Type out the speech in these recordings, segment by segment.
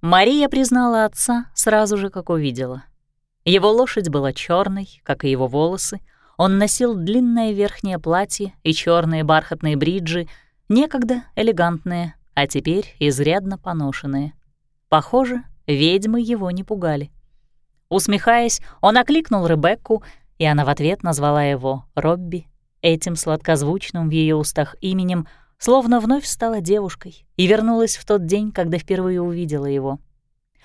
Мария признала отца сразу же, как увидела. Его лошадь была черной, как и его волосы. Он носил длинное верхнее платье и черные бархатные бриджи, некогда элегантные, а теперь изрядно поношенные. Похоже, ведьмы его не пугали. Усмехаясь, он окликнул Ребекку, и она в ответ назвала его Робби, этим сладкозвучным в ее устах именем, словно вновь стала девушкой и вернулась в тот день, когда впервые увидела его.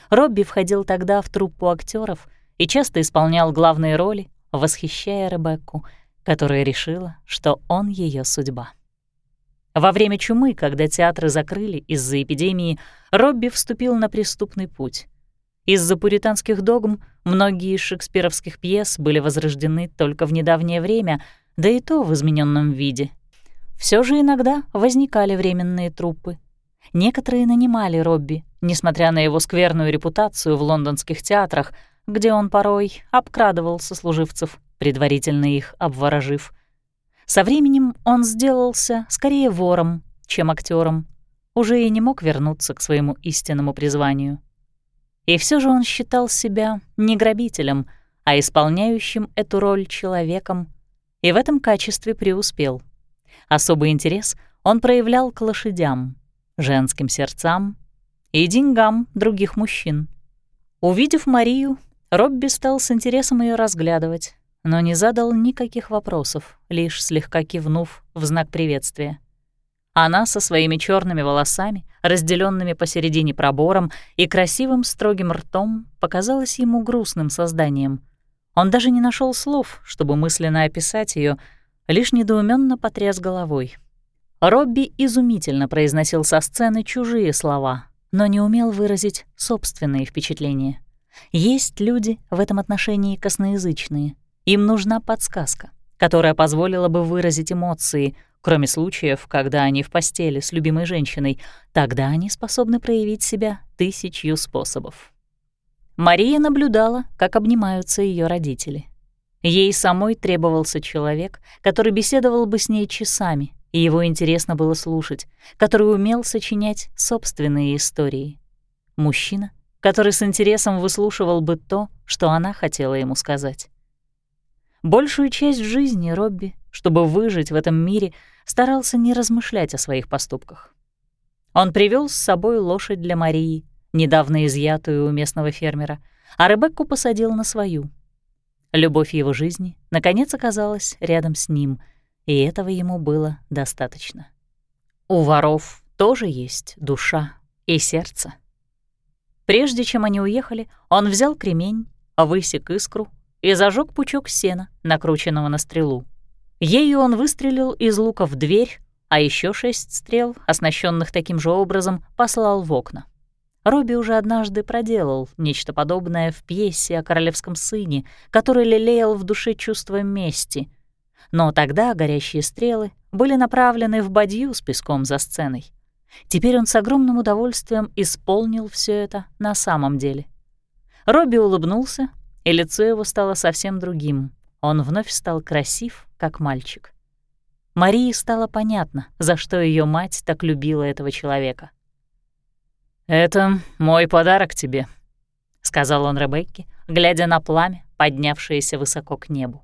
Робби входил тогда в труппу актеров и часто исполнял главные роли, восхищая Ребекку, которая решила, что он ее судьба. Во время чумы, когда театры закрыли из-за эпидемии, Робби вступил на преступный путь. Из-за пуританских догм многие из шекспировских пьес были возрождены только в недавнее время, да и то в измененном виде. Все же иногда возникали временные труппы. Некоторые нанимали Робби, несмотря на его скверную репутацию в лондонских театрах, где он порой обкрадывал сослуживцев, предварительно их обворожив. Со временем он сделался скорее вором, чем актером, уже и не мог вернуться к своему истинному призванию. И все же он считал себя не грабителем, а исполняющим эту роль человеком, и в этом качестве преуспел. Особый интерес он проявлял к лошадям, женским сердцам и деньгам других мужчин. Увидев Марию, Робби стал с интересом ее разглядывать, но не задал никаких вопросов, лишь слегка кивнув в знак приветствия. Она со своими черными волосами, разделенными посередине пробором и красивым строгим ртом, показалась ему грустным созданием. Он даже не нашел слов, чтобы мысленно описать ее, лишь недоуменно потряс головой. Робби изумительно произносил со сцены чужие слова, но не умел выразить собственные впечатления. Есть люди в этом отношении косноязычные. Им нужна подсказка, которая позволила бы выразить эмоции — Кроме случаев, когда они в постели с любимой женщиной, тогда они способны проявить себя тысячью способов. Мария наблюдала, как обнимаются ее родители. Ей самой требовался человек, который беседовал бы с ней часами, и его интересно было слушать, который умел сочинять собственные истории. Мужчина, который с интересом выслушивал бы то, что она хотела ему сказать. Большую часть жизни Робби, чтобы выжить в этом мире, старался не размышлять о своих поступках. Он привел с собой лошадь для Марии, недавно изъятую у местного фермера, а Ребекку посадил на свою. Любовь его жизни, наконец, оказалась рядом с ним, и этого ему было достаточно. У воров тоже есть душа и сердце. Прежде чем они уехали, он взял кремень, высек искру и зажег пучок сена, накрученного на стрелу. Ею он выстрелил из лука в дверь, а еще шесть стрел, оснащенных таким же образом, послал в окна. Робби уже однажды проделал нечто подобное в пьесе о королевском сыне, который лелеял в душе чувство мести. Но тогда горящие стрелы были направлены в бадью с песком за сценой. Теперь он с огромным удовольствием исполнил все это на самом деле. Робби улыбнулся, и лицо его стало совсем другим. Он вновь стал красив, как мальчик. Марии стало понятно, за что ее мать так любила этого человека. «Это мой подарок тебе», — сказал он Ребекке, глядя на пламя, поднявшееся высоко к небу.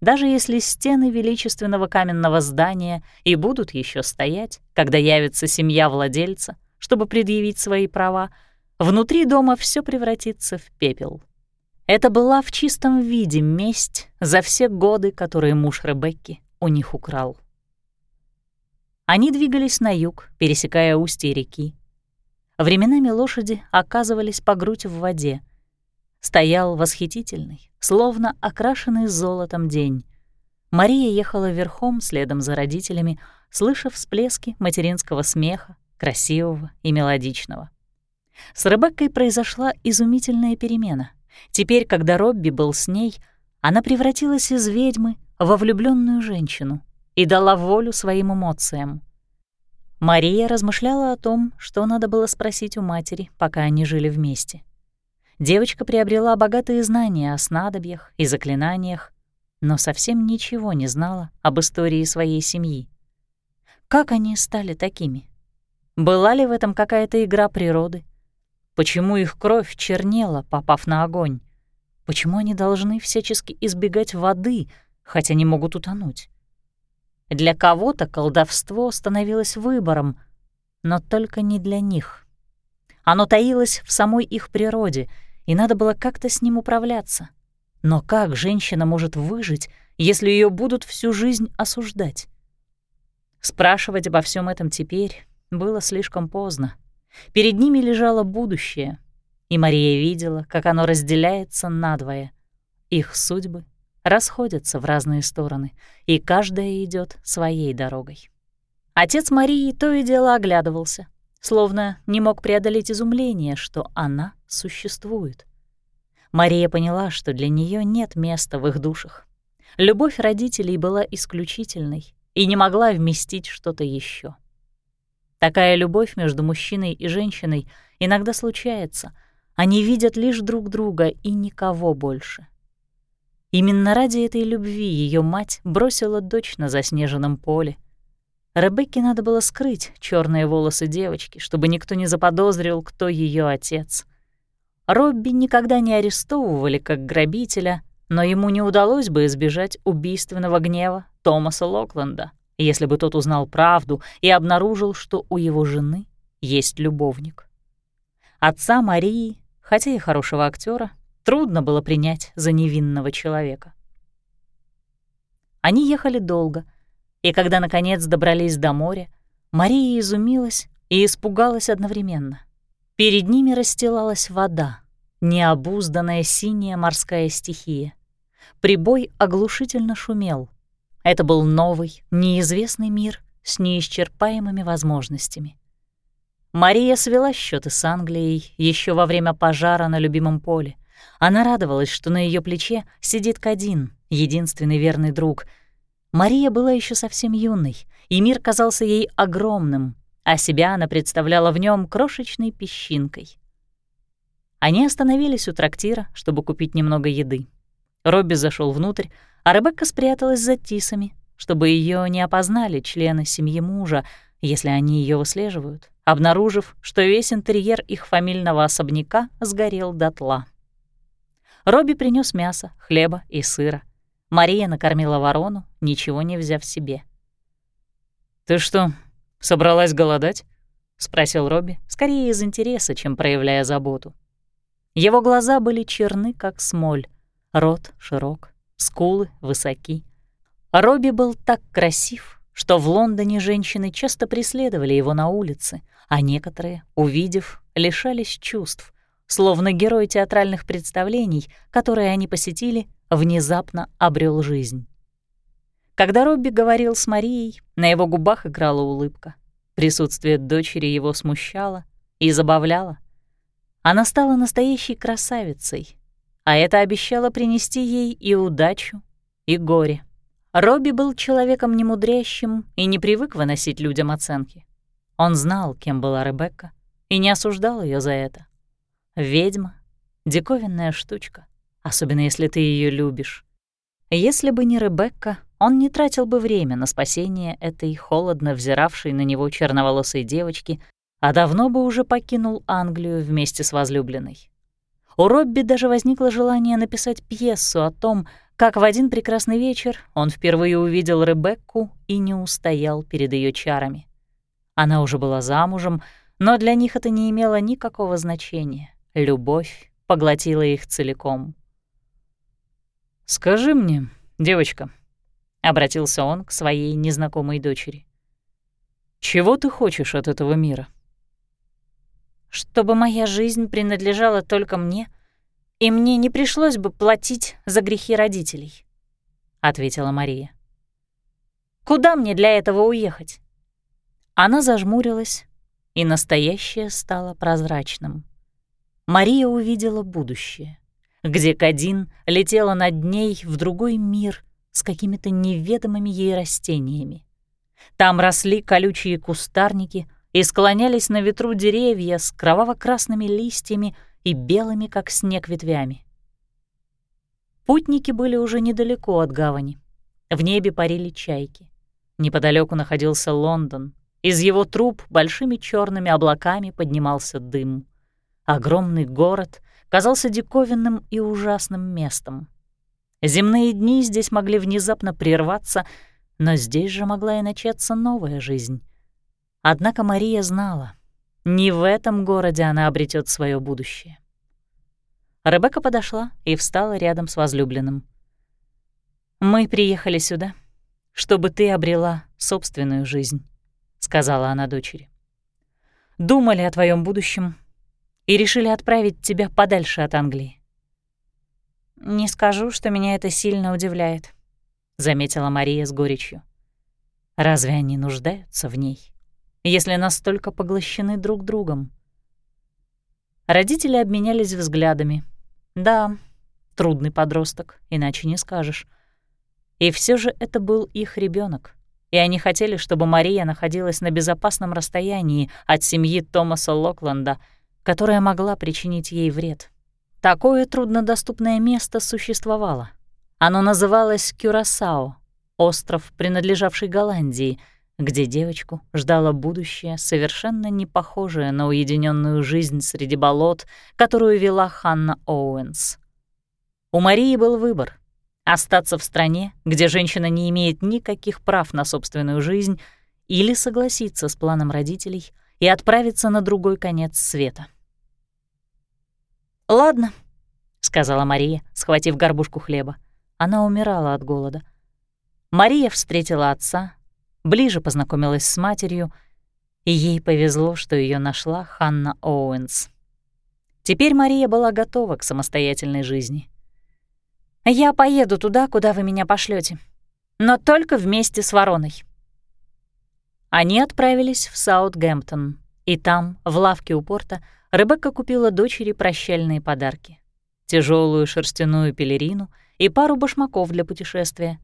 Даже если стены величественного каменного здания и будут еще стоять, когда явится семья владельца, чтобы предъявить свои права, внутри дома все превратится в пепел. Это была в чистом виде месть за все годы, которые муж Ребекки у них украл. Они двигались на юг, пересекая устье реки. Временами лошади оказывались по грудь в воде. Стоял восхитительный, словно окрашенный золотом день. Мария ехала верхом следом за родителями, слыша всплески материнского смеха, красивого и мелодичного. С Ребеккой произошла изумительная перемена — Теперь, когда Робби был с ней, она превратилась из ведьмы во влюбленную женщину и дала волю своим эмоциям. Мария размышляла о том, что надо было спросить у матери, пока они жили вместе. Девочка приобрела богатые знания о снадобьях и заклинаниях, но совсем ничего не знала об истории своей семьи. Как они стали такими? Была ли в этом какая-то игра природы? Почему их кровь чернела, попав на огонь? Почему они должны всячески избегать воды, хотя не могут утонуть? Для кого-то колдовство становилось выбором, но только не для них. Оно таилось в самой их природе, и надо было как-то с ним управляться. Но как женщина может выжить, если ее будут всю жизнь осуждать? Спрашивать обо всем этом теперь было слишком поздно. Перед ними лежало будущее, и Мария видела, как оно разделяется надвое. Их судьбы расходятся в разные стороны, и каждая идет своей дорогой. Отец Марии то и дело оглядывался, словно не мог преодолеть изумление, что она существует. Мария поняла, что для нее нет места в их душах. Любовь родителей была исключительной и не могла вместить что-то еще. Такая любовь между мужчиной и женщиной иногда случается. Они видят лишь друг друга и никого больше. Именно ради этой любви ее мать бросила дочь на заснеженном поле. Ребекке надо было скрыть черные волосы девочки, чтобы никто не заподозрил, кто ее отец. Робби никогда не арестовывали как грабителя, но ему не удалось бы избежать убийственного гнева Томаса Локленда если бы тот узнал правду и обнаружил, что у его жены есть любовник. Отца Марии, хотя и хорошего актера, трудно было принять за невинного человека. Они ехали долго, и когда, наконец, добрались до моря, Мария изумилась и испугалась одновременно. Перед ними расстилалась вода, необузданная синяя морская стихия. Прибой оглушительно шумел — это был новый, неизвестный мир с неисчерпаемыми возможностями. Мария свела счеты с Англией еще во время пожара на любимом поле. Она радовалась, что на ее плече сидит Кадин, единственный верный друг. Мария была еще совсем юной, и мир казался ей огромным, а себя она представляла в нем крошечной песчинкой. Они остановились у трактира, чтобы купить немного еды. Робби зашел внутрь, а Ребекка спряталась за тисами, чтобы ее не опознали члены семьи мужа, если они ее выслеживают, обнаружив, что весь интерьер их фамильного особняка сгорел дотла. Робби принес мясо, хлеба и сыра. Мария накормила ворону, ничего не взяв себе. «Ты что, собралась голодать?» — спросил Робби, скорее из интереса, чем проявляя заботу. Его глаза были черны, как смоль, рот широк, скулы высоки. Робби был так красив, что в Лондоне женщины часто преследовали его на улице, а некоторые, увидев, лишались чувств, словно герой театральных представлений, которые они посетили, внезапно обрел жизнь. Когда Робби говорил с Марией, на его губах играла улыбка. Присутствие дочери его смущало и забавляло. Она стала настоящей красавицей, а это обещало принести ей и удачу, и горе. Робби был человеком немудрящим и не привык выносить людям оценки. Он знал, кем была Ребекка, и не осуждал ее за это. Ведьма — диковинная штучка, особенно если ты ее любишь. Если бы не Ребекка, он не тратил бы время на спасение этой холодно взиравшей на него черноволосой девочки, а давно бы уже покинул Англию вместе с возлюбленной. У Робби даже возникло желание написать пьесу о том, как в один прекрасный вечер он впервые увидел Ребекку и не устоял перед ее чарами. Она уже была замужем, но для них это не имело никакого значения. Любовь поглотила их целиком. «Скажи мне, девочка», — обратился он к своей незнакомой дочери, «чего ты хочешь от этого мира?» чтобы моя жизнь принадлежала только мне, и мне не пришлось бы платить за грехи родителей», — ответила Мария. «Куда мне для этого уехать?» Она зажмурилась, и настоящее стало прозрачным. Мария увидела будущее, где Кадин летела над ней в другой мир с какими-то неведомыми ей растениями. Там росли колючие кустарники — и склонялись на ветру деревья с кроваво-красными листьями и белыми, как снег, ветвями. Путники были уже недалеко от гавани. В небе парили чайки. Неподалеку находился Лондон. Из его труб большими черными облаками поднимался дым. Огромный город казался диковинным и ужасным местом. Земные дни здесь могли внезапно прерваться, но здесь же могла и начаться новая жизнь. Однако Мария знала, не в этом городе она обретет свое будущее. Ребекка подошла и встала рядом с возлюбленным. «Мы приехали сюда, чтобы ты обрела собственную жизнь», — сказала она дочери. «Думали о твоем будущем и решили отправить тебя подальше от Англии». «Не скажу, что меня это сильно удивляет», — заметила Мария с горечью. «Разве они нуждаются в ней, если настолько поглощены друг другом?» Родители обменялись взглядами. Да, трудный подросток, иначе не скажешь. И все же это был их ребенок, и они хотели, чтобы Мария находилась на безопасном расстоянии от семьи Томаса Локленда, которая могла причинить ей вред. Такое труднодоступное место существовало. Оно называлось Кюрасао, остров, принадлежавший Голландии, где девочку ждало будущее, совершенно не похожее на уединенную жизнь среди болот, которую вела Ханна Оуэнс. У Марии был выбор остаться в стране, где женщина не имеет никаких прав на собственную жизнь, или согласиться с планом родителей и отправиться на другой конец света. «Ладно», — сказала Мария, схватив горбушку хлеба. Она умирала от голода. Мария встретила отца, ближе познакомилась с матерью, и ей повезло, что ее нашла Ханна Оуэнс. Теперь Мария была готова к самостоятельной жизни — я поеду туда, куда вы меня пошлете, но только вместе с Вороной». Они отправились в Саутгемптон, и там, в лавке у порта, Ребекка купила дочери прощальные подарки. тяжелую шерстяную пелерину и пару башмаков для путешествия.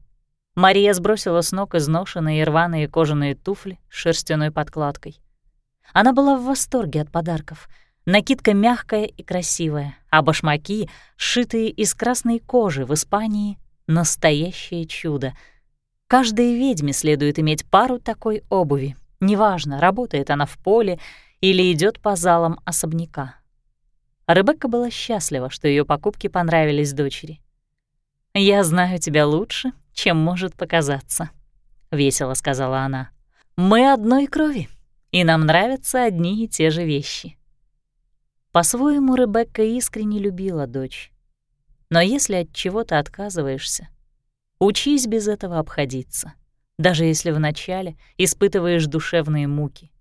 Мария сбросила с ног изношенные и рваные кожаные туфли с шерстяной подкладкой. Она была в восторге от подарков — Накидка мягкая и красивая, а башмаки, сшитые из красной кожи в Испании, — настоящее чудо. Каждой ведьме следует иметь пару такой обуви. Неважно, работает она в поле или идет по залам особняка. Ребекка была счастлива, что ее покупки понравились дочери. «Я знаю тебя лучше, чем может показаться», — весело сказала она. «Мы одной крови, и нам нравятся одни и те же вещи». По-своему Ребекка искренне любила дочь. Но если от чего-то отказываешься, учись без этого обходиться, даже если вначале испытываешь душевные муки.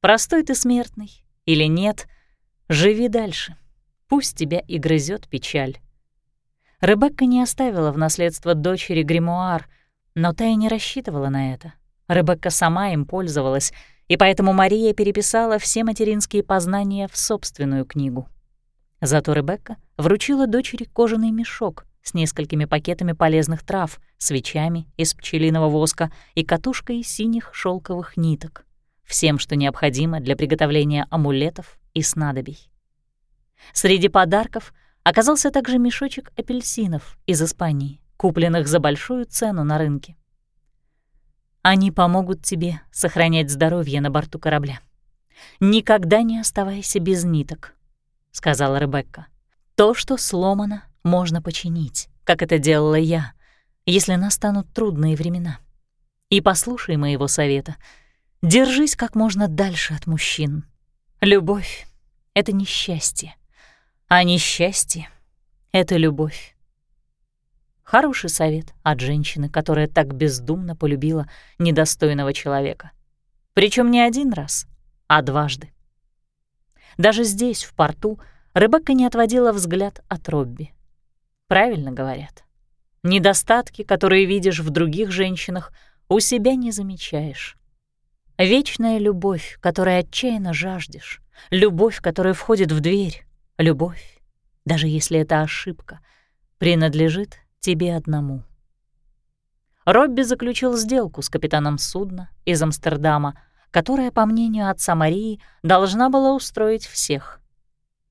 Простой ты смертный или нет, живи дальше. Пусть тебя и грызет печаль. Ребекка не оставила в наследство дочери гримуар, но та и не рассчитывала на это. Ребекка сама им пользовалась — и поэтому Мария переписала все материнские познания в собственную книгу. Зато Ребекка вручила дочери кожаный мешок с несколькими пакетами полезных трав, свечами из пчелиного воска и катушкой синих шелковых ниток, всем, что необходимо для приготовления амулетов и снадобий. Среди подарков оказался также мешочек апельсинов из Испании, купленных за большую цену на рынке. Они помогут тебе сохранять здоровье на борту корабля. Никогда не оставайся без ниток, — сказала Ребекка. То, что сломано, можно починить, как это делала я, если настанут трудные времена. И послушай моего совета. Держись как можно дальше от мужчин. Любовь — это несчастье, а несчастье — это любовь. Хороший совет от женщины, которая так бездумно полюбила недостойного человека. Причем не один раз, а дважды. Даже здесь, в порту, Ребекка не отводила взгляд от Робби. Правильно говорят. Недостатки, которые видишь в других женщинах, у себя не замечаешь. Вечная любовь, которой отчаянно жаждешь, любовь, которая входит в дверь, любовь, даже если это ошибка, принадлежит тебе одному. Робби заключил сделку с капитаном судна из Амстердама, которая, по мнению отца Марии, должна была устроить всех.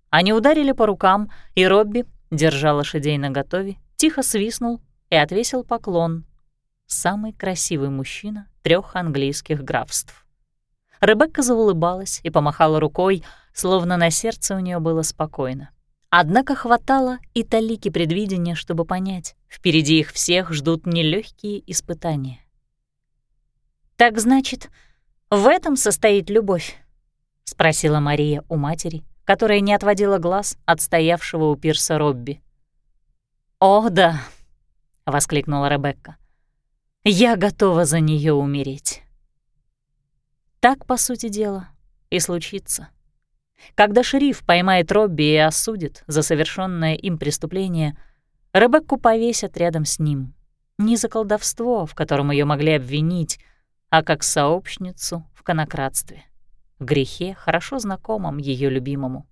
Они ударили по рукам, и Робби, держа лошадей наготове, тихо свистнул и отвесил поклон. Самый красивый мужчина трех английских графств. Ребекка заулыбалась и помахала рукой, словно на сердце у нее было спокойно. Однако хватало и талики предвидения, чтобы понять, впереди их всех ждут нелегкие испытания. «Так значит, в этом состоит любовь?» — спросила Мария у матери, которая не отводила глаз от стоявшего у пирса Робби. «О, да!» — воскликнула Ребекка. «Я готова за нее умереть». Так, по сути дела, и случится. Когда шериф поймает Робби и осудит за совершенное им преступление, Ребекку повесят рядом с ним. Не за колдовство, в котором ее могли обвинить, а как сообщницу в конократстве, грехе, хорошо знакомом ее любимому.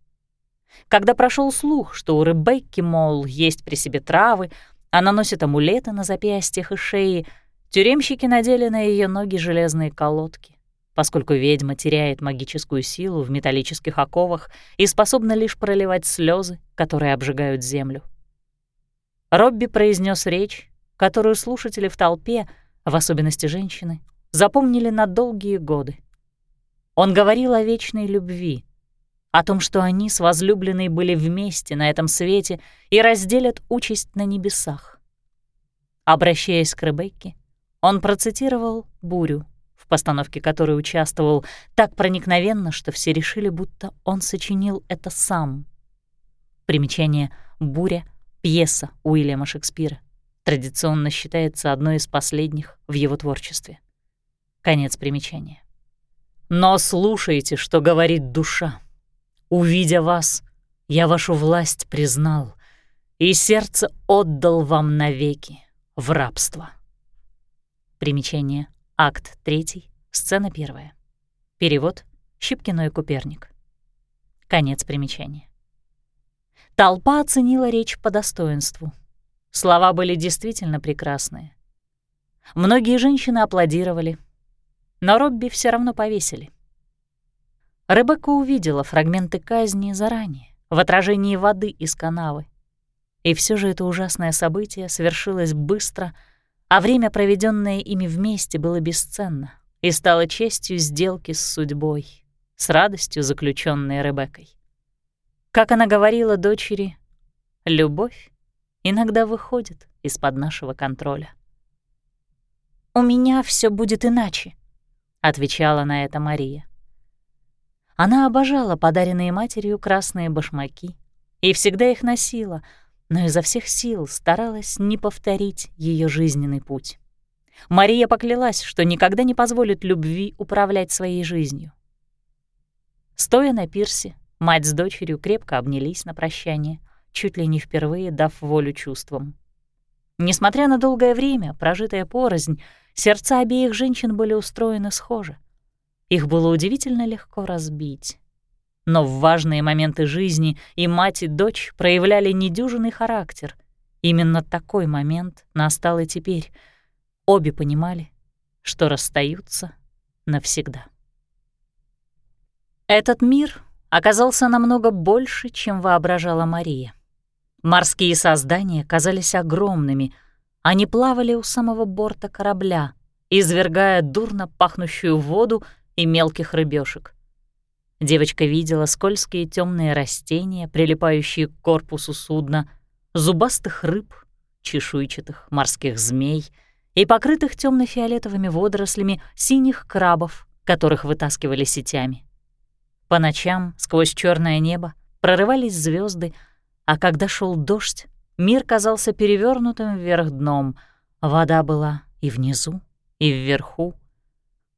Когда прошел слух, что у Ребекки, мол, есть при себе травы, она носит амулеты на запястьях и шее, тюремщики надели на ее ноги железные колодки поскольку ведьма теряет магическую силу в металлических оковах и способна лишь проливать слезы, которые обжигают землю. Робби произнес речь, которую слушатели в толпе, в особенности женщины, запомнили на долгие годы. Он говорил о вечной любви, о том, что они с возлюбленной были вместе на этом свете и разделят участь на небесах. Обращаясь к Ребекке, он процитировал бурю в постановке которой участвовал, так проникновенно, что все решили, будто он сочинил это сам. Примечание «Буря» — пьеса Уильяма Шекспира. Традиционно считается одной из последних в его творчестве. Конец примечания. «Но слушайте, что говорит душа. Увидя вас, я вашу власть признал, и сердце отдал вам навеки в рабство». Примечание Акт 3, сцена 1. Перевод Щипкино и Куперник. Конец примечания. Толпа оценила речь по достоинству. Слова были действительно прекрасные. Многие женщины аплодировали, но Робби все равно повесили. Ребекка увидела фрагменты казни заранее, в отражении воды из канавы. И все же это ужасное событие совершилось быстро — а время, проведенное ими вместе, было бесценно и стало честью сделки с судьбой, с радостью, заключенной Ребеккой. Как она говорила дочери, любовь иногда выходит из-под нашего контроля. «У меня все будет иначе», — отвечала на это Мария. Она обожала подаренные матерью красные башмаки и всегда их носила — но изо всех сил старалась не повторить ее жизненный путь. Мария поклялась, что никогда не позволит любви управлять своей жизнью. Стоя на пирсе, мать с дочерью крепко обнялись на прощание, чуть ли не впервые дав волю чувствам. Несмотря на долгое время, прожитое порознь, сердца обеих женщин были устроены схоже. Их было удивительно легко разбить. Но в важные моменты жизни и мать, и дочь проявляли недюжинный характер. Именно такой момент настал и теперь. Обе понимали, что расстаются навсегда. Этот мир оказался намного больше, чем воображала Мария. Морские создания казались огромными. Они плавали у самого борта корабля, извергая дурно пахнущую воду и мелких рыбешек. Девочка видела скользкие темные растения, прилипающие к корпусу судна, зубастых рыб, чешуйчатых морских змей и покрытых темно фиолетовыми водорослями синих крабов, которых вытаскивали сетями. По ночам сквозь черное небо прорывались звезды, а когда шел дождь, мир казался перевернутым вверх дном. Вода была и внизу, и вверху,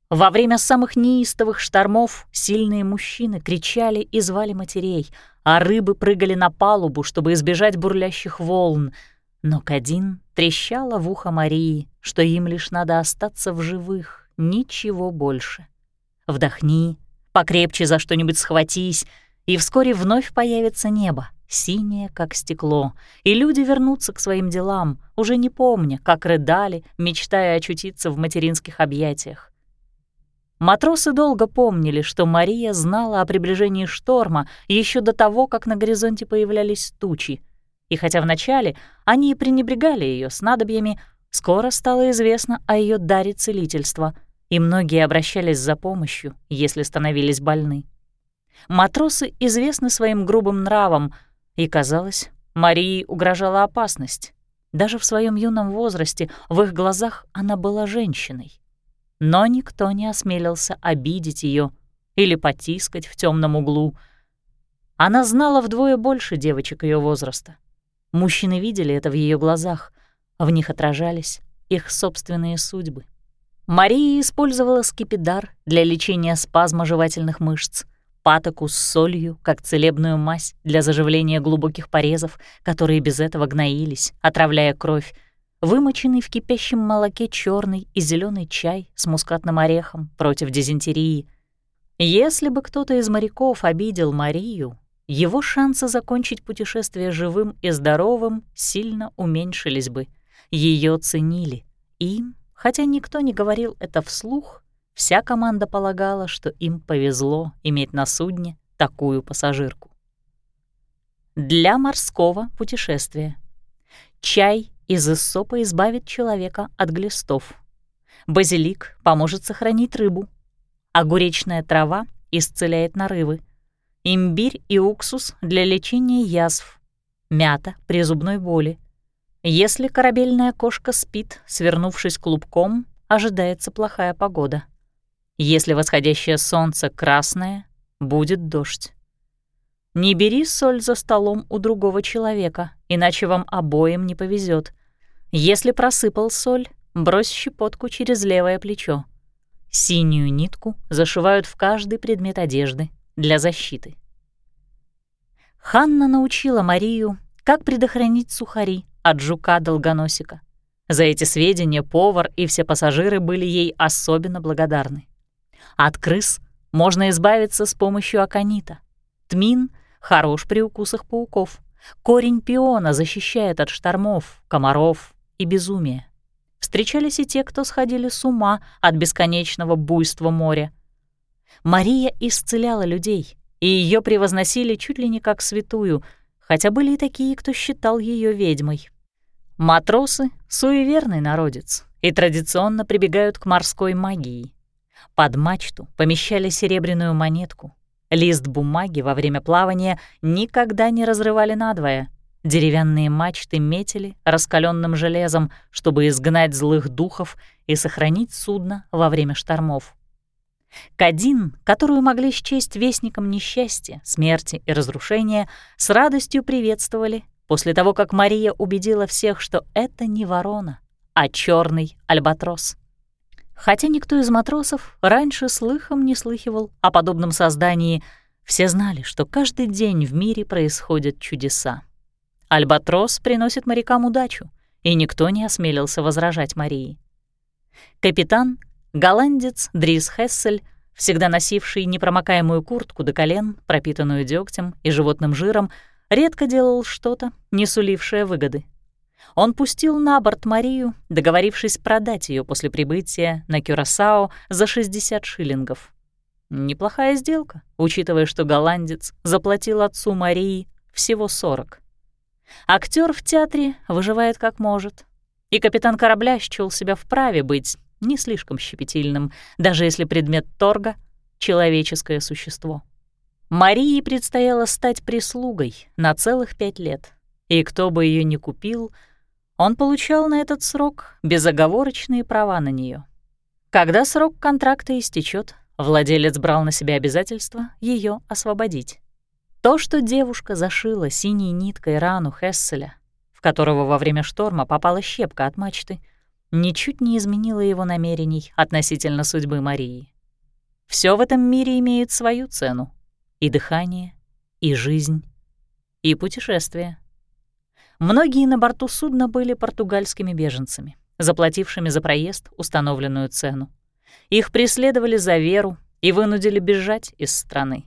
во время самых неистовых штормов сильные мужчины кричали и звали матерей, а рыбы прыгали на палубу, чтобы избежать бурлящих волн. Но Кадин трещала в ухо Марии, что им лишь надо остаться в живых, ничего больше. Вдохни, покрепче за что-нибудь схватись, и вскоре вновь появится небо, синее, как стекло, и люди вернутся к своим делам, уже не помня, как рыдали, мечтая очутиться в материнских объятиях. Матросы долго помнили, что Мария знала о приближении шторма еще до того, как на горизонте появлялись тучи. И хотя вначале они и пренебрегали ее снадобьями, скоро стало известно о ее даре целительства, и многие обращались за помощью, если становились больны. Матросы известны своим грубым нравом, и, казалось, Марии угрожала опасность. Даже в своем юном возрасте в их глазах она была женщиной. Но никто не осмелился обидеть ее или потискать в темном углу. Она знала вдвое больше девочек ее возраста. Мужчины видели это в ее глазах, в них отражались их собственные судьбы. Мария использовала скипидар для лечения спазма жевательных мышц, патоку с солью, как целебную мазь для заживления глубоких порезов, которые без этого гноились, отравляя кровь, вымоченный в кипящем молоке черный и зеленый чай с мускатным орехом против дизентерии. Если бы кто-то из моряков обидел Марию, его шансы закончить путешествие живым и здоровым сильно уменьшились бы. Ее ценили. Им, хотя никто не говорил это вслух, вся команда полагала, что им повезло иметь на судне такую пассажирку. Для морского путешествия. Чай из иссопа избавит человека от глистов. Базилик поможет сохранить рыбу. Огуречная трава исцеляет нарывы. Имбирь и уксус для лечения язв. Мята при зубной боли. Если корабельная кошка спит, свернувшись клубком, ожидается плохая погода. Если восходящее солнце красное, будет дождь. Не бери соль за столом у другого человека, иначе вам обоим не повезет. Если просыпал соль, брось щепотку через левое плечо. Синюю нитку зашивают в каждый предмет одежды для защиты. Ханна научила Марию, как предохранить сухари от жука-долгоносика. За эти сведения повар и все пассажиры были ей особенно благодарны. От крыс можно избавиться с помощью аконита. Тмин хорош при укусах пауков. Корень пиона защищает от штормов, комаров и безумия. Встречались и те, кто сходили с ума от бесконечного буйства моря. Мария исцеляла людей, и ее превозносили чуть ли не как святую, хотя были и такие, кто считал ее ведьмой. Матросы — суеверный народец и традиционно прибегают к морской магии. Под мачту помещали серебряную монетку. Лист бумаги во время плавания никогда не разрывали надвое. Деревянные мачты метили раскаленным железом, чтобы изгнать злых духов и сохранить судно во время штормов. Кадин, которую могли счесть вестником несчастья, смерти и разрушения, с радостью приветствовали после того, как Мария убедила всех, что это не ворона, а черный альбатрос. Хотя никто из матросов раньше слыхом не слыхивал о подобном создании, все знали, что каждый день в мире происходят чудеса. Альбатрос приносит морякам удачу, и никто не осмелился возражать Марии. Капитан, голландец Дрис Хессель, всегда носивший непромокаемую куртку до колен, пропитанную дегтем и животным жиром, редко делал что-то, не сулившее выгоды. Он пустил на борт Марию, договорившись продать ее после прибытия на Кюрасао за 60 шиллингов. Неплохая сделка, учитывая, что голландец заплатил отцу Марии всего 40. Актер в театре выживает как может, и капитан корабля счёл себя вправе быть не слишком щепетильным, даже если предмет торга — человеческое существо. Марии предстояло стать прислугой на целых пять лет, и кто бы ее ни купил, он получал на этот срок безоговорочные права на нее. Когда срок контракта истечет, владелец брал на себя обязательство ее освободить. То, что девушка зашила синей ниткой рану Хесселя, в которого во время шторма попала щепка от мачты, ничуть не изменило его намерений относительно судьбы Марии. Все в этом мире имеет свою цену, и дыхание, и жизнь, и путешествие. Многие на борту судна были португальскими беженцами, заплатившими за проезд установленную цену. Их преследовали за веру и вынудили бежать из страны.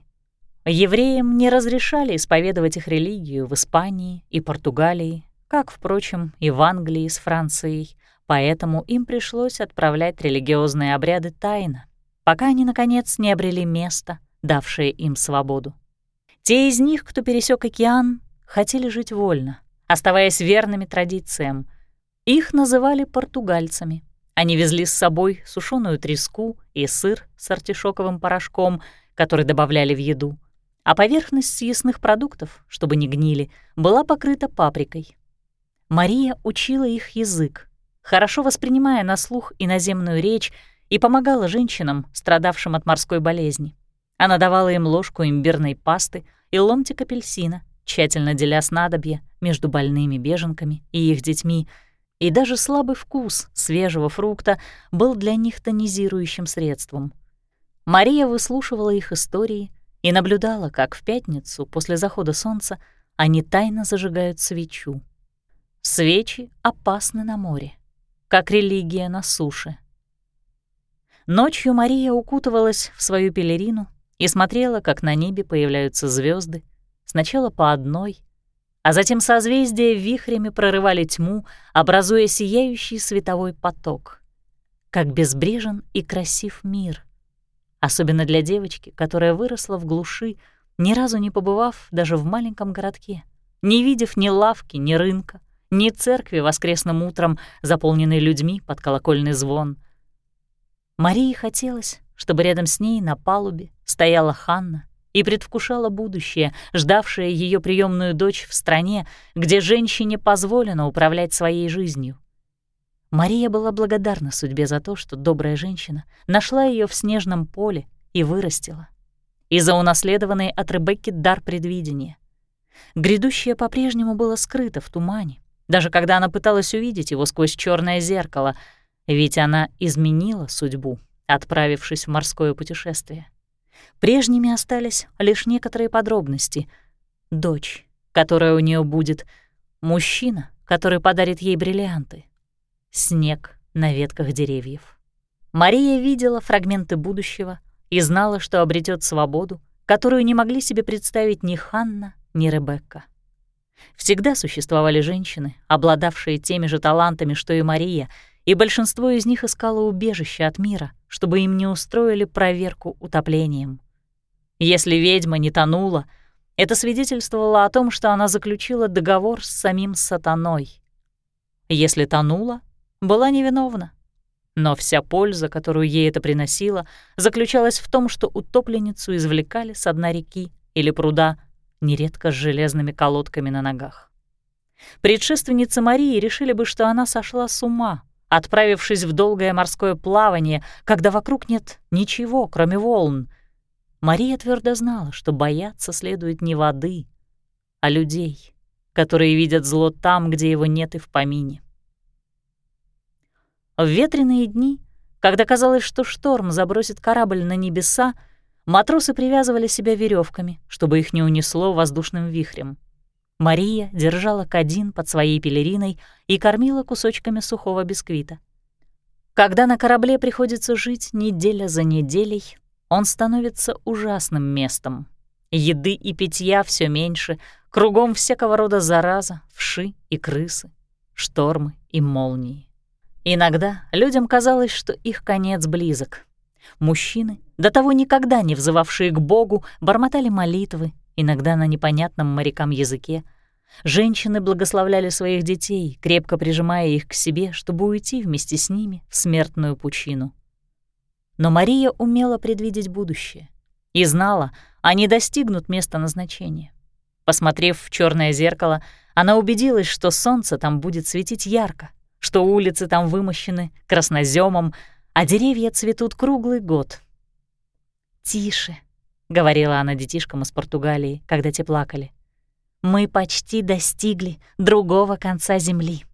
Евреям не разрешали исповедовать их религию в Испании и Португалии, как, впрочем, и в Англии с Францией, поэтому им пришлось отправлять религиозные обряды тайно, пока они, наконец, не обрели место — давшее им свободу. Те из них, кто пересек океан, хотели жить вольно, оставаясь верными традициям. Их называли португальцами. Они везли с собой сушеную треску и сыр с артишоковым порошком, который добавляли в еду. а поверхность съестных продуктов, чтобы не гнили, была покрыта паприкой. Мария учила их язык, хорошо воспринимая на слух иноземную речь и помогала женщинам, страдавшим от морской болезни. Она давала им ложку имбирной пасты и ломтик апельсина, тщательно деля снадобья между больными беженками и их детьми, и даже слабый вкус свежего фрукта был для них тонизирующим средством. Мария выслушивала их истории и наблюдала, как в пятницу после захода солнца они тайно зажигают свечу. Свечи опасны на море, как религия на суше. Ночью Мария укутывалась в свою пелерину и смотрела, как на небе появляются звезды, сначала по одной, а затем созвездия вихрями прорывали тьму, образуя сияющий световой поток. Как безбрежен и красив мир. Особенно для девочки, которая выросла в глуши, ни разу не побывав даже в маленьком городке, не видев ни лавки, ни рынка, ни церкви воскресным утром, заполненной людьми под колокольный звон. Марии хотелось, чтобы рядом с ней на палубе стояла Ханна и предвкушала будущее, ждавшее ее приемную дочь в стране, где женщине позволено управлять своей жизнью. Мария была благодарна судьбе за то, что добрая женщина нашла ее в снежном поле и вырастила. И за унаследованный от Ребекки дар предвидения. Грядущее по-прежнему было скрыто в тумане, даже когда она пыталась увидеть его сквозь черное зеркало, ведь она изменила судьбу, отправившись в морское путешествие. Прежними остались лишь некоторые подробности. Дочь, которая у нее будет, мужчина, который подарит ей бриллианты, снег на ветках деревьев. Мария видела фрагменты будущего и знала, что обретет свободу, которую не могли себе представить ни Ханна, ни Ребекка. Всегда существовали женщины, обладавшие теми же талантами, что и Мария, и большинство из них искало убежище от мира, чтобы им не устроили проверку утоплением. Если ведьма не тонула, это свидетельствовало о том, что она заключила договор с самим сатаной. Если тонула, была невиновна. Но вся польза, которую ей это приносило, заключалась в том, что утопленницу извлекали с дна реки или пруда, нередко с железными колодками на ногах. Предшественницы Марии решили бы, что она сошла с ума, отправившись в долгое морское плавание, когда вокруг нет ничего, кроме волн — Мария твердо знала, что бояться следует не воды, а людей, которые видят зло там, где его нет и в помине. В ветреные дни, когда казалось, что шторм забросит корабль на небеса, матросы привязывали себя веревками, чтобы их не унесло воздушным вихрем. Мария держала кадин под своей пелериной и кормила кусочками сухого бисквита. Когда на корабле приходится жить неделя за неделей, он становится ужасным местом. Еды и питья все меньше, кругом всякого рода зараза, вши и крысы, штормы и молнии. Иногда людям казалось, что их конец близок. Мужчины, до того никогда не взывавшие к Богу, бормотали молитвы, иногда на непонятном морякам языке. Женщины благословляли своих детей, крепко прижимая их к себе, чтобы уйти вместе с ними в смертную пучину. Но Мария умела предвидеть будущее и знала, они достигнут места назначения. Посмотрев в черное зеркало, она убедилась, что солнце там будет светить ярко, что улицы там вымощены красноземом, а деревья цветут круглый год. «Тише», — говорила она детишкам из Португалии, когда те плакали. «Мы почти достигли другого конца земли».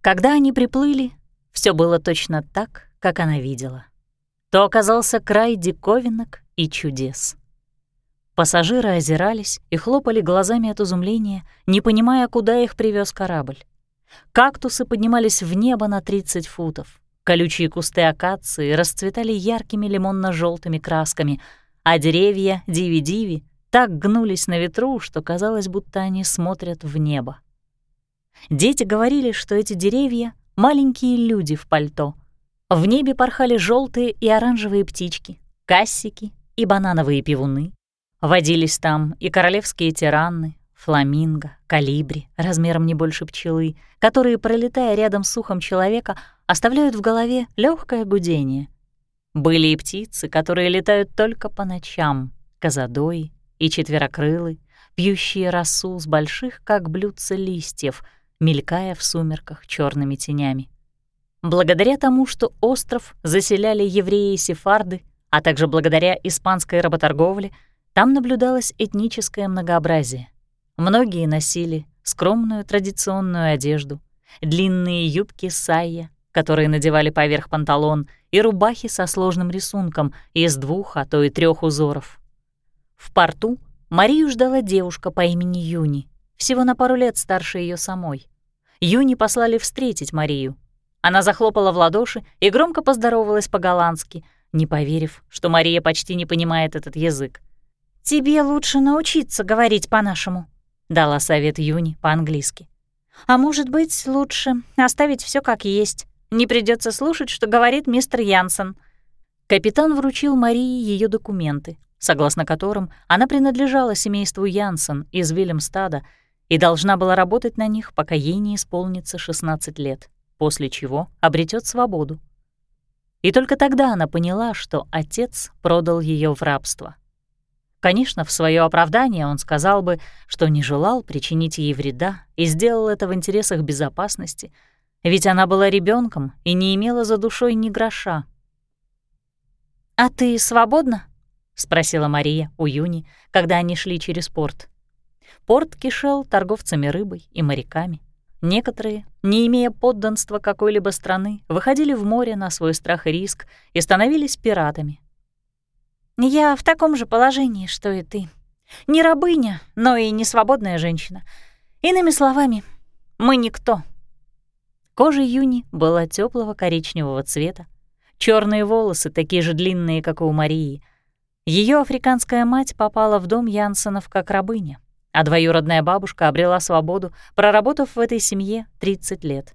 Когда они приплыли, все было точно так, как она видела то оказался край диковинок и чудес. Пассажиры озирались и хлопали глазами от изумления, не понимая, куда их привез корабль. Кактусы поднимались в небо на 30 футов. Колючие кусты акации расцветали яркими лимонно желтыми красками, а деревья диви-диви так гнулись на ветру, что казалось, будто они смотрят в небо. Дети говорили, что эти деревья — маленькие люди в пальто — в небе порхали желтые и оранжевые птички, кассики и банановые пивуны. Водились там и королевские тиранны, фламинго, калибри, размером не больше пчелы, которые, пролетая рядом с ухом человека, оставляют в голове легкое гудение. Были и птицы, которые летают только по ночам, казадои и четверокрылы, пьющие росу с больших, как блюдца листьев, мелькая в сумерках черными тенями. Благодаря тому, что остров заселяли евреи и сефарды, а также благодаря испанской работорговле, там наблюдалось этническое многообразие. Многие носили скромную традиционную одежду, длинные юбки сайя, которые надевали поверх панталон, и рубахи со сложным рисунком из двух, а то и трех узоров. В порту Марию ждала девушка по имени Юни, всего на пару лет старше ее самой. Юни послали встретить Марию. Она захлопала в ладоши и громко поздоровалась по-голландски, не поверив, что Мария почти не понимает этот язык. «Тебе лучше научиться говорить по-нашему», — дала совет Юни по-английски. «А может быть, лучше оставить все как есть. Не придется слушать, что говорит мистер Янсен». Капитан вручил Марии ее документы, согласно которым она принадлежала семейству Янсен из Вильямстада и должна была работать на них, пока ей не исполнится 16 лет, после чего обретет свободу. И только тогда она поняла, что отец продал ее в рабство. Конечно, в свое оправдание он сказал бы, что не желал причинить ей вреда и сделал это в интересах безопасности, ведь она была ребенком и не имела за душой ни гроша. «А ты свободна?» — спросила Мария у Юни, когда они шли через порт. Порт кишел торговцами рыбой и моряками. Некоторые, не имея подданства какой-либо страны, выходили в море на свой страх и риск и становились пиратами, я в таком же положении, что и ты. Не рабыня, но и не свободная женщина. Иными словами, мы никто. Кожа Юни была теплого коричневого цвета, черные волосы такие же длинные, как у Марии. Ее африканская мать попала в дом Янсенов как рабыня, а двоюродная бабушка обрела свободу, проработав в этой семье 30 лет.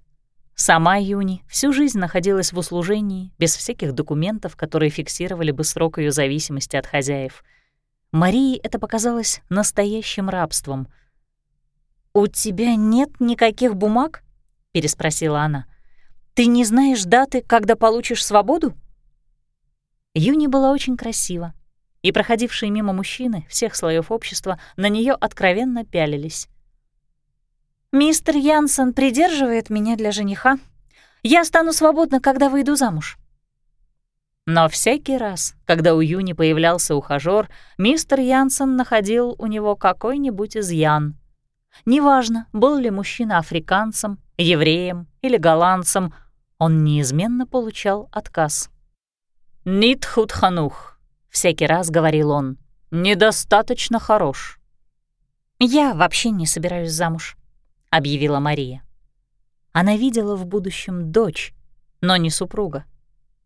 Сама Юни всю жизнь находилась в услужении, без всяких документов, которые фиксировали бы срок ее зависимости от хозяев. Марии это показалось настоящим рабством. «У тебя нет никаких бумаг?» — переспросила она. «Ты не знаешь даты, когда получишь свободу?» Юни была очень красива, и проходившие мимо мужчины всех слоев общества на нее откровенно пялились. «Мистер Янсен придерживает меня для жениха. Я стану свободна, когда выйду замуж». Но всякий раз, когда у Юни появлялся ухажёр, мистер Янсен находил у него какой-нибудь изъян. Неважно, был ли мужчина африканцем, евреем или голландцем, он неизменно получал отказ. «Нит худханух», — всякий раз говорил он, — «недостаточно хорош». «Я вообще не собираюсь замуж», объявила Мария. Она видела в будущем дочь, но не супруга,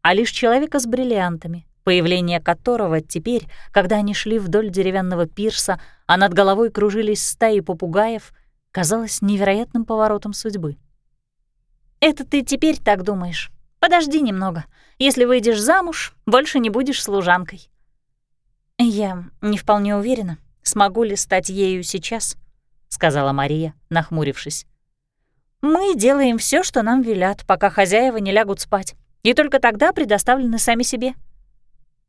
а лишь человека с бриллиантами, появление которого теперь, когда они шли вдоль деревянного пирса, а над головой кружились стаи попугаев, казалось невероятным поворотом судьбы. «Это ты теперь так думаешь. Подожди немного. Если выйдешь замуж, больше не будешь служанкой». «Я не вполне уверена, смогу ли стать ею сейчас», — сказала Мария, нахмурившись. «Мы делаем все, что нам велят, пока хозяева не лягут спать, и только тогда предоставлены сами себе».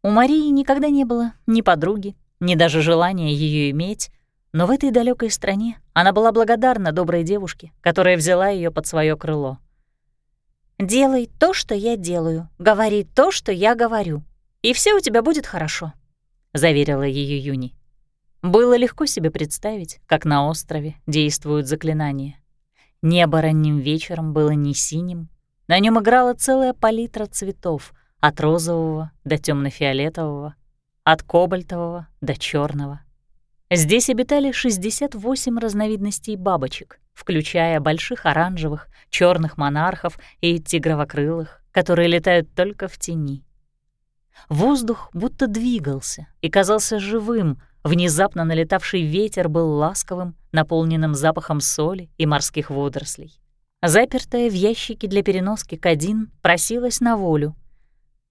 У Марии никогда не было ни подруги, ни даже желания ее иметь, но в этой далекой стране она была благодарна доброй девушке, которая взяла ее под свое крыло. «Делай то, что я делаю, говори то, что я говорю, и все у тебя будет хорошо», — заверила ее Юни. Было легко себе представить, как на острове действуют заклинания. Небо ранним вечером было не синим, на нем играла целая палитра цветов, от розового до темно фиолетового от кобальтового до черного. Здесь обитали 68 разновидностей бабочек, включая больших оранжевых, черных монархов и тигровокрылых, которые летают только в тени. Воздух будто двигался и казался живым, Внезапно налетавший ветер был ласковым, наполненным запахом соли и морских водорослей. Запертая в ящике для переноски Кадин просилась на волю.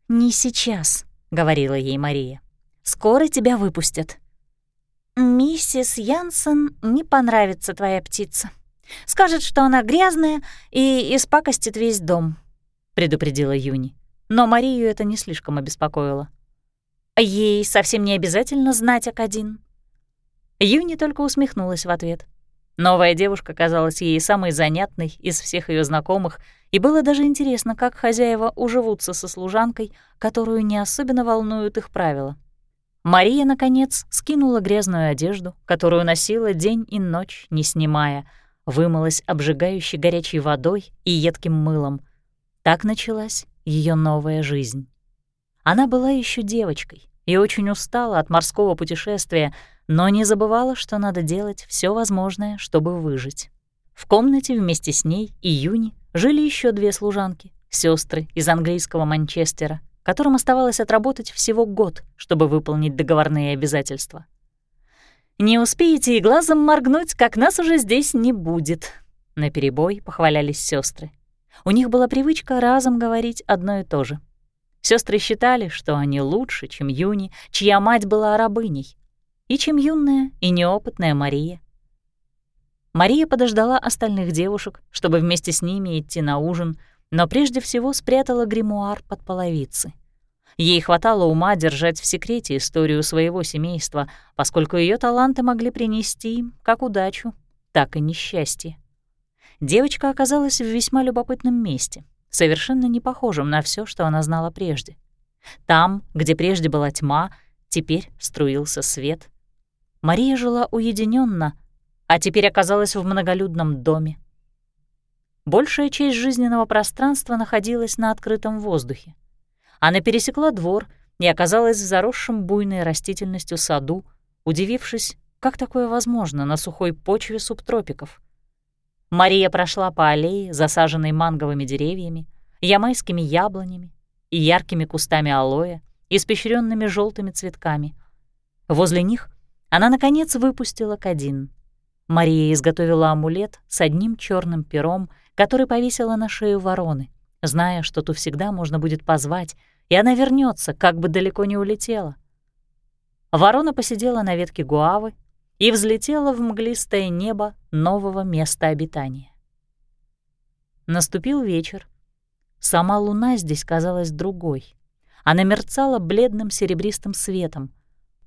«Не сейчас», — говорила ей Мария. «Скоро тебя выпустят». «Миссис Янсен не понравится твоя птица. Скажет, что она грязная и испакостит весь дом», — предупредила Юни. Но Марию это не слишком обеспокоило. Ей совсем не обязательно знать Акадин. Юни только усмехнулась в ответ. Новая девушка казалась ей самой занятной из всех ее знакомых, и было даже интересно, как хозяева уживутся со служанкой, которую не особенно волнуют их правила. Мария, наконец, скинула грязную одежду, которую носила день и ночь, не снимая, вымылась обжигающей горячей водой и едким мылом. Так началась ее новая жизнь. Она была еще девочкой и очень устала от морского путешествия, но не забывала, что надо делать все возможное, чтобы выжить. В комнате вместе с ней и Юни жили еще две служанки, сестры из английского Манчестера, которым оставалось отработать всего год, чтобы выполнить договорные обязательства. «Не успеете и глазом моргнуть, как нас уже здесь не будет», — наперебой похвалялись сестры. У них была привычка разом говорить одно и то же. Сестры считали, что они лучше, чем Юни, чья мать была рабыней, и чем юная и неопытная Мария. Мария подождала остальных девушек, чтобы вместе с ними идти на ужин, но прежде всего спрятала гримуар под половицы. Ей хватало ума держать в секрете историю своего семейства, поскольку ее таланты могли принести как удачу, так и несчастье. Девочка оказалась в весьма любопытном месте, совершенно не похожем на все, что она знала прежде. Там, где прежде была тьма, теперь струился свет. Мария жила уединенно, а теперь оказалась в многолюдном доме. Большая часть жизненного пространства находилась на открытом воздухе. Она пересекла двор и оказалась в заросшем буйной растительностью саду, удивившись, как такое возможно на сухой почве субтропиков. Мария прошла по аллее, засаженной манговыми деревьями, ямайскими яблонями и яркими кустами алоэ, испещренными желтыми цветками. Возле них она, наконец, выпустила кадин. Мария изготовила амулет с одним черным пером, который повесила на шею вороны, зная, что ту всегда можно будет позвать, и она вернется, как бы далеко не улетела. Ворона посидела на ветке гуавы и взлетела в мглистое небо нового места обитания. Наступил вечер. Сама луна здесь казалась другой. Она мерцала бледным серебристым светом,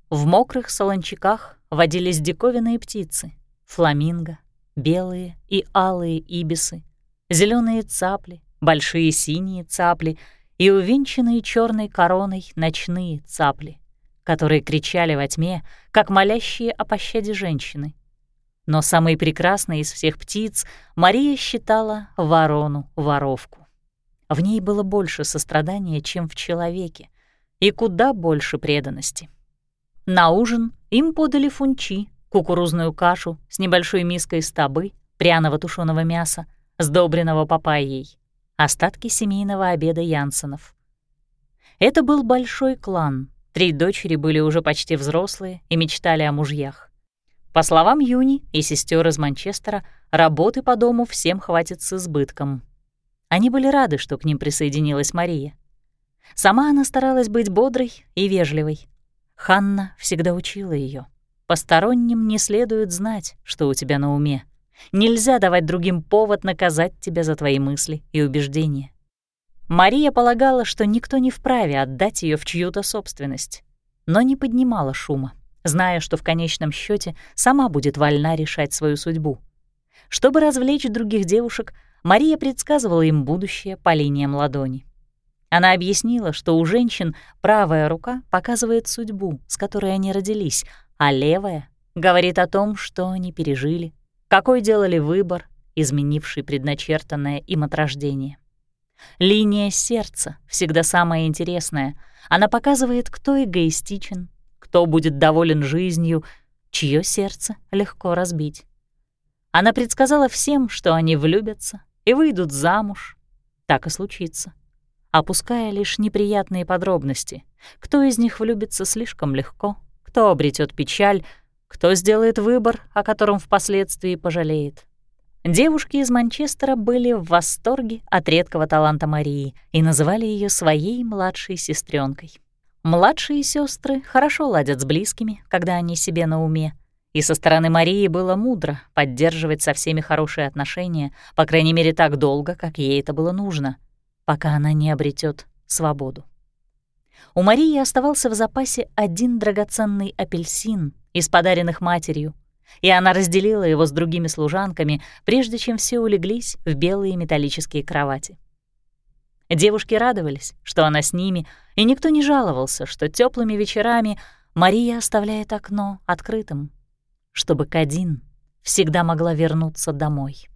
в мокрых солончаках водились диковинные птицы — фламинго, белые и алые ибисы, зеленые цапли, большие синие цапли и увенчанные черной короной ночные цапли, которые кричали во тьме, как молящие о пощаде женщины. Но самой прекрасной из всех птиц Мария считала ворону-воровку. В ней было больше сострадания, чем в человеке, и куда больше преданности. На ужин им подали фунчи, кукурузную кашу с небольшой миской стабы, пряного тушеного мяса, сдобренного папайей, остатки семейного обеда Янсенов. Это был большой клан. Три дочери были уже почти взрослые и мечтали о мужьях. По словам Юни и сестер из Манчестера, работы по дому всем хватит с избытком. Они были рады, что к ним присоединилась Мария. Сама она старалась быть бодрой и вежливой, Ханна всегда учила ее. Посторонним не следует знать, что у тебя на уме. Нельзя давать другим повод наказать тебя за твои мысли и убеждения. Мария полагала, что никто не вправе отдать ее в чью-то собственность, но не поднимала шума, зная, что в конечном счете сама будет вольна решать свою судьбу. Чтобы развлечь других девушек, Мария предсказывала им будущее по линиям ладони. Она объяснила, что у женщин правая рука показывает судьбу, с которой они родились, а левая говорит о том, что они пережили, какой делали выбор, изменивший предначертанное им от рождения. Линия сердца всегда самая интересная. Она показывает, кто эгоистичен, кто будет доволен жизнью, чье сердце легко разбить. Она предсказала всем, что они влюбятся и выйдут замуж. Так и случится опуская лишь неприятные подробности. Кто из них влюбится слишком легко, кто обретет печаль, кто сделает выбор, о котором впоследствии пожалеет. Девушки из Манчестера были в восторге от редкого таланта Марии и называли ее своей младшей сестренкой. Младшие сестры хорошо ладят с близкими, когда они себе на уме, и со стороны Марии было мудро поддерживать со всеми хорошие отношения, по крайней мере так долго, как ей это было нужно — пока она не обретет свободу. У Марии оставался в запасе один драгоценный апельсин, из подаренных матерью, и она разделила его с другими служанками, прежде чем все улеглись в белые металлические кровати. Девушки радовались, что она с ними, и никто не жаловался, что теплыми вечерами Мария оставляет окно открытым, чтобы Кадин всегда могла вернуться домой.